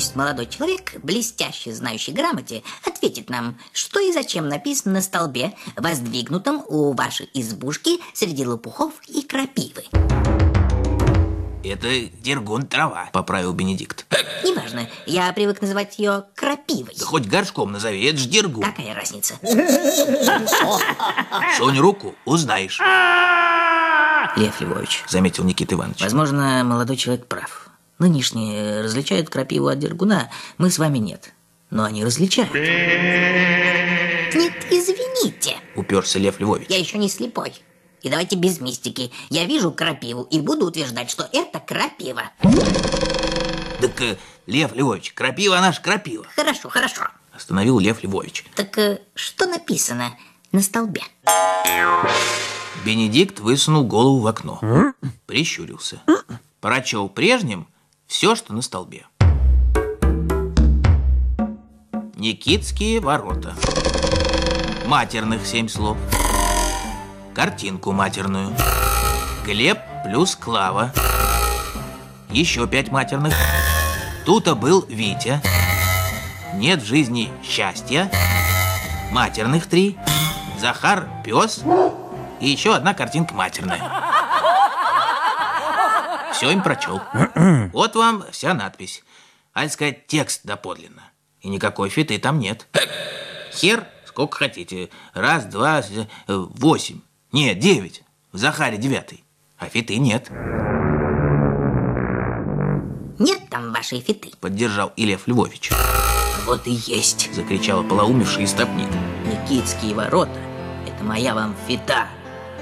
Пусть молодой человек, блестяще знающий грамоте, ответит нам, что и зачем написано на столбе, воздвигнутом у вашей избушки среди лопухов и крапивы. Это дергун трава, поправил Бенедикт. Неважно, я привык называть ее крапивой. Да хоть горшком назови, это ж дергун. Какая разница? Сунь руку, узнаешь. Лев Львович, Заметил Никита Иванович. возможно, молодой человек прав. Нынешние различают крапиву от дергуна, мы с вами нет. Но они различают. Нет, извините, Уперся Лев Львович. я еще не слепой. И давайте без мистики. Я вижу крапиву и буду утверждать, что это крапива. Так, э, Лев Львович, крапива наш крапива. Хорошо, хорошо. Остановил Лев Львович. Так э, что написано на столбе? Бенедикт высунул голову в окно. Прищурился. Прочел прежним все, что на столбе. Никитские ворота. Матерных семь слов. Картинку матерную. Глеб плюс Клава. Еще пять матерных. Тута был Витя. Нет в жизни счастья. Матерных три. Захар пес. И еще одна картинка матерная. Все им прочел. Вот вам вся надпись. Аль сказать, текст доподлинно. И никакой фиты там нет. Хер, сколько хотите. Раз, два, э, восемь. Нет, девять. В Захаре девятый. А фиты нет. Нет там вашей фиты. Поддержал и Лев Львович. Вот и есть. Закричал полоумевший истопник. Никитские ворота – это моя вам фита.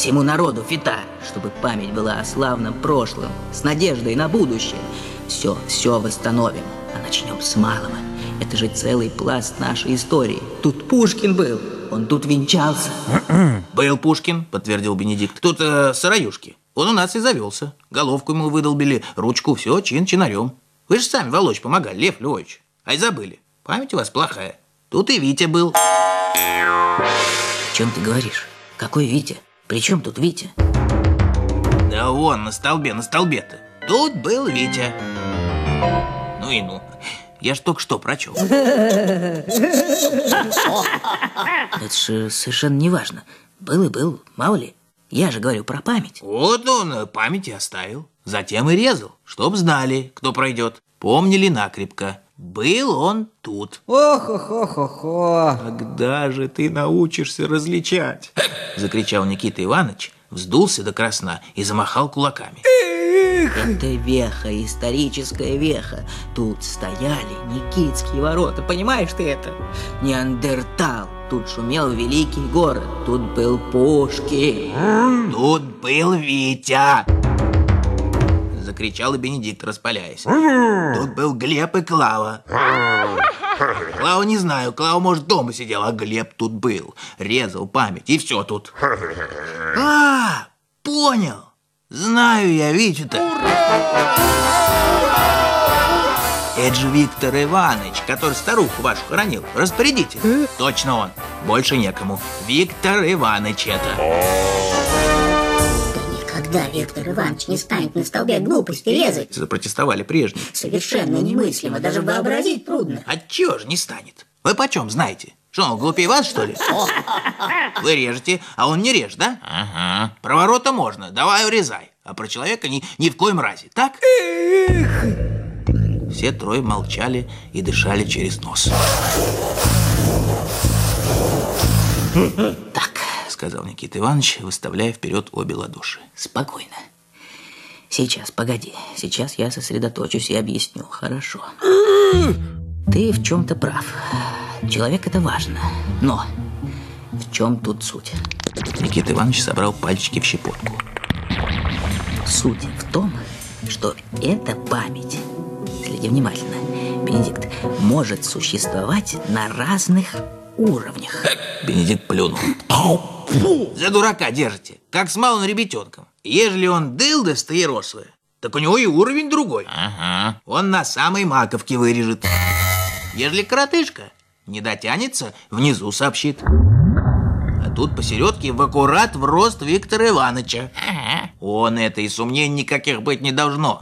Всему народу фита, чтобы память была о славном прошлом, с надеждой на будущее. Все, все восстановим, а начнем с малого. Это же целый пласт нашей истории. Тут Пушкин был, он тут венчался. Был Пушкин, подтвердил Бенедикт. Тут э, сыроюшки. Он у нас и завелся. Головку ему выдолбили, ручку, все чин-чинарем. Вы же сами волочь помогали, Лев Львович. Ай, забыли. Память у вас плохая. Тут и Витя был. О чем ты говоришь? Какой Витя? При чем тут Витя? Да вон, на столбе, на столбе-то. Тут был Витя. Ну и ну. Я ж только что прочел. Это же совершенно не важно. Был и был, мало ли. Я же говорю про память. Вот он э, память и оставил. Затем и резал, чтоб знали, кто пройдет. Помнили накрепко. Был он тут. Ох-ох-ох-ох. Когда же ты научишься различать? Закричал Никита Иванович, вздулся до красна и замахал кулаками. Это веха, историческая веха. Тут стояли Никитские ворота, понимаешь ты это? Неандертал. Тут шумел великий город, тут был Пушкин. Тут был Витя! Закричал и Бенедикт, распаляясь. Тут был Глеб и Клава. Клава не знаю, Клава, может, дома сидела, а Глеб тут был. Резал память, и все тут. А, понял. Знаю я Витю-то. Это же Виктор Иванович, который старуху вашу хоронил. Распорядитель. Точно он. Больше некому. Виктор Иванович это. Да никогда Виктор Иванович не станет на столбе глупости резать. Запротестовали прежние. Совершенно немыслимо, даже вообразить трудно. А чего же не станет? Вы почем знаете? Что, он глупее вас, что ли? Вы режете, а он не режет, да? Ага. Про ворота можно, давай урезай. А про человека ни, ни в коем разе, так? Все трое молчали и дышали через нос. Так, Сказал Никита Иванович, выставляя вперед обе ладоши. спокойно. Сейчас, погоди. Сейчас я сосредоточусь и объясню. Хорошо. Ты в чем-то прав. Человек это важно. Но в чем тут суть? Никита Иванович собрал пальчики в щепотку. Суть в том, что эта память, следи внимательно, Бенедикт, может существовать на разных уровнях. Бенедикт плюнул. За дурака держите, как с малым ребятенком. Ежели он дылда стоерослая, так у него и уровень другой. Ага. Он на самой маковке вырежет. Ежели коротышка, не дотянется, внизу сообщит. А тут посередке в аккурат в рост Виктора Ивановича. Он это и сомнений никаких быть не должно.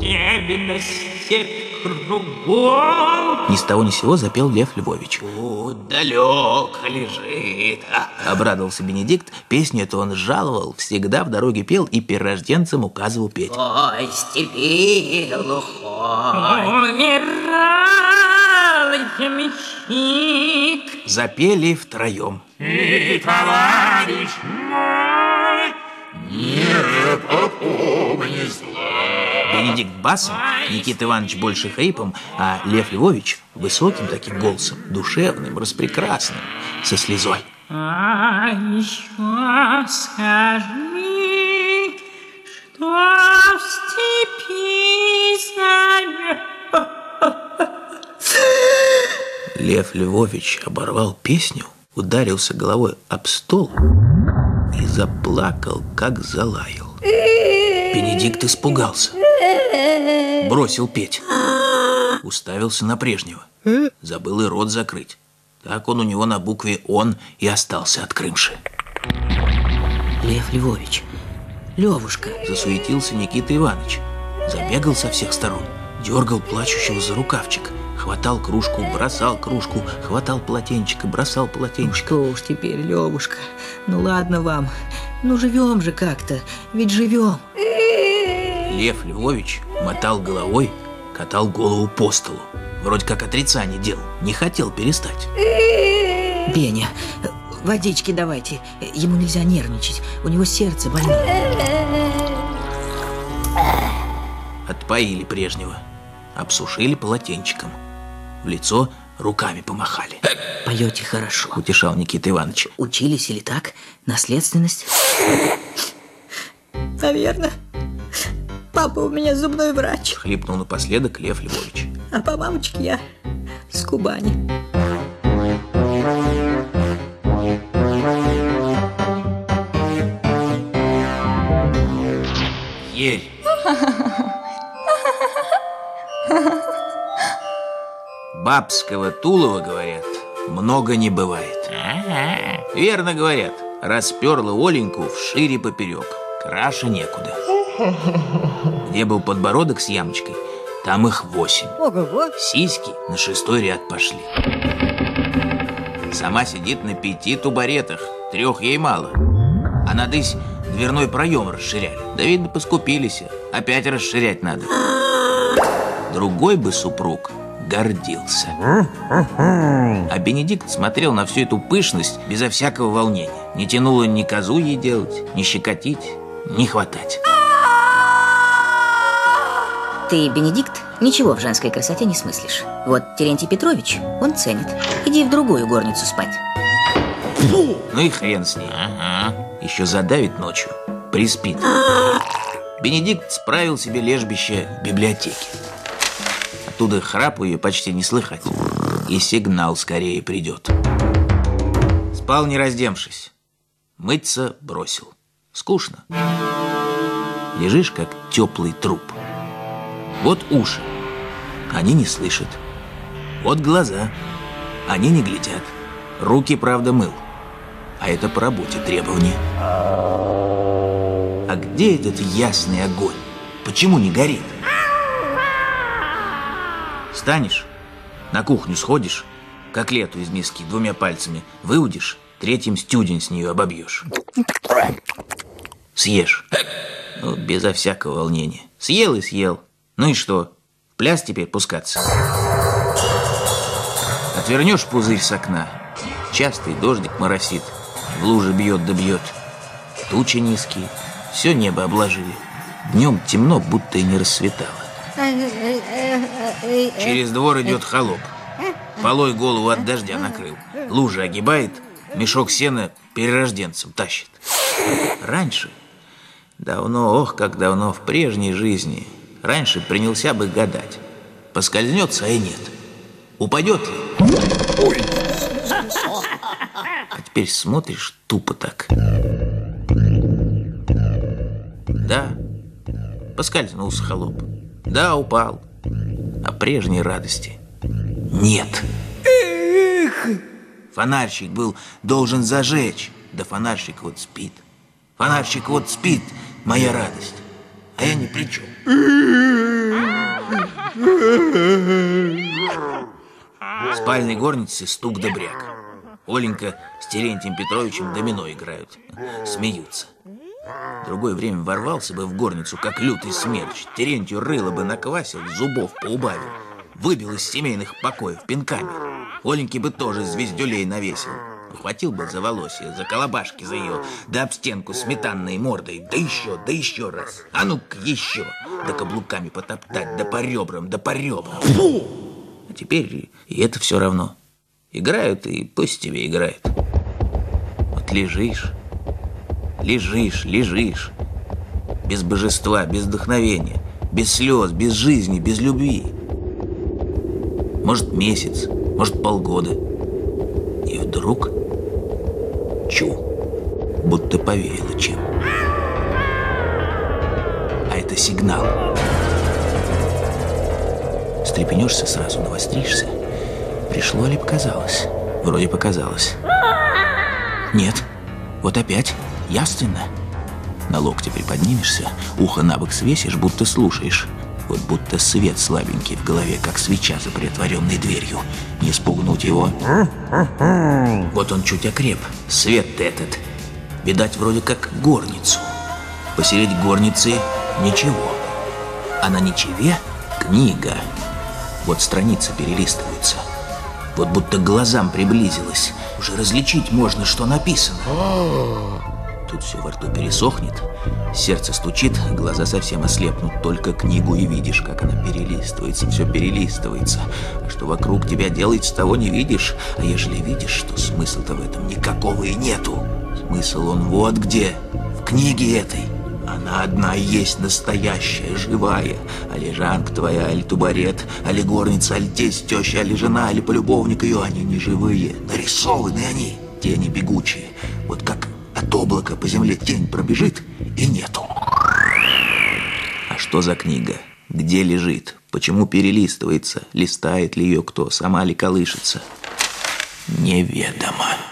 Тебе на степь кругом. Ни с того ни с сего запел Лев Львович. Путь далеко лежит. Обрадовался Бенедикт. Песню эту он жаловал, всегда в дороге пел и перерожденцам указывал петь. Ой, степи глухой. Умирал ямщик. Запели втроем. И товарищ мой Бенедикт басом, Никита Иванович больше хрипом, а Лев Львович высоким таким голосом, душевным, распрекрасным, со слезой. А еще скажи, что в степи. Лев Львович оборвал песню, ударился головой об стол и заплакал, как залаял. Бенедикт испугался. Бросил петь. Уставился на прежнего. Забыл и рот закрыть. Так он у него на букве «Он» и остался открымши. Лев Львович, Левушка, Засуетился Никита Иванович. Забегал со всех сторон. Дергал плачущего за рукавчик. Хватал кружку, бросал кружку. Хватал полотенчик и бросал ну полотенчик. что уж теперь, Левушка, ну ладно вам, ну живем же как-то, ведь живем. Лев Львович мотал головой, катал голову по столу. Вроде как отрицание делал, не хотел перестать. Беня, водички давайте, ему нельзя нервничать, у него сердце больное. Отпоили прежнего, обсушили полотенчиком. В лицо руками помахали. Поете хорошо. Утешал Никита Иванович. Учились или так? Наследственность? Наверное. Папа у меня зубной врач, Хлипнул напоследок Лев Львович. а по мамочке я с Кубани. Ерь! Бабского Тулова, говорят, много не бывает. Верно говорят, расперла Оленьку вшире поперек, краше некуда. Где был подбородок с ямочкой, там их восемь. Ого-го. Сиськи на шестой ряд пошли. Сама сидит на пяти тубаретах, трех ей мало. А надысь дверной проем расширяли. Да видно, поскупились, опять расширять надо. Другой бы супруг гордился. А Бенедикт смотрел на всю эту пышность безо всякого волнения. Не тянуло ни козу ей делать, ни щекотить, ни хватать. Ты, Бенедикт, ничего в женской красоте не смыслишь. Вот Терентий Петрович, он ценит. Иди в другую горницу спать. Ну и хрен с ней. Еще задавит ночью, приспит. Бенедикт справил себе лежбище в библиотеке. Оттуда храпу ее почти не слыхать. И сигнал скорее придет. Спал не раздемшись. Мыться бросил. Скучно. Лежишь, как теплый труп. Вот уши. Они не слышат. Вот глаза. Они не глядят. Руки, правда, мыл. А это по работе требование. А где этот ясный огонь? Почему не горит? Станешь, на кухню сходишь, котлету из миски двумя пальцами выудишь, третьим стюдень с нее обобьешь. Съешь. Ну, безо всякого волнения. Съел и съел. Ну и что? В пляс теперь пускаться? Отвернешь пузырь с окна. Частый дождик моросит. В луже бьет да бьет. Тучи низкие. Все небо обложили. Днем темно, будто и не рассветало. Через двор идет холоп. Полой голову от дождя накрыл. Лужа огибает, мешок сена перерожденцем тащит. Раньше, давно, ох, как давно, в прежней жизни, раньше принялся бы гадать. Поскользнется, а и нет. Упадет ли? А теперь смотришь тупо так. Да, поскользнулся холоп. Да, упал. А прежней радости нет. Фонарщик был должен зажечь. Да фонарщик вот спит. Фонарщик вот спит, моя радость. А я ни при чем. В спальной горнице стук да бряк. Оленька с Терентием Петровичем домино играют. Смеются. Другое время ворвался бы в горницу, как лютый смерч. Терентию рыло бы наквасил, зубов поубавил. Выбил из семейных покоев пинками. Оленьке бы тоже звездюлей навесил. Ухватил бы за волосье, за колобашки за ее, да об стенку сметанной мордой, да еще, да еще раз. А ну-ка еще, да каблуками потоптать, да по ребрам, да по ребрам. А теперь и это все равно. Играют, и пусть тебе играют. Вот лежишь, лежишь, лежишь. Без божества, без вдохновения, без слез, без жизни, без любви. Может, месяц, может, полгода. Вдруг чу, будто повеяло чем. А это сигнал. Стрепенешься сразу, навостришься. Пришло ли показалось? Вроде показалось. Нет. Вот опять. Явственно. На локте приподнимешься, ухо на бок свесишь, будто слушаешь. Вот будто свет слабенький в голове, как свеча за приотворенной дверью. Не спугнуть его. Вот он чуть окреп. свет этот. Видать, вроде как горницу. Посередь горницы ничего. А на ничеве книга. Вот страница перелистывается. Вот будто глазам приблизилась. Уже различить можно, что написано. Тут все во рту пересохнет, сердце стучит, глаза совсем ослепнут. Только книгу и видишь, как она перелистывается, все перелистывается. А что вокруг тебя делается, того не видишь. А ежели видишь, что смысла-то в этом никакого и нету. Смысл он вот где, в книге этой. Она одна и есть настоящая, живая. А лежанка твоя, али тубарет, али горница, али тесть, теща, али жена, али полюбовник ее, они не живые. Нарисованы они, тени бегучие. Вот как от облака по земле тень пробежит и нету. А что за книга? Где лежит? Почему перелистывается? Листает ли ее кто? Сама ли колышется? Неведомо.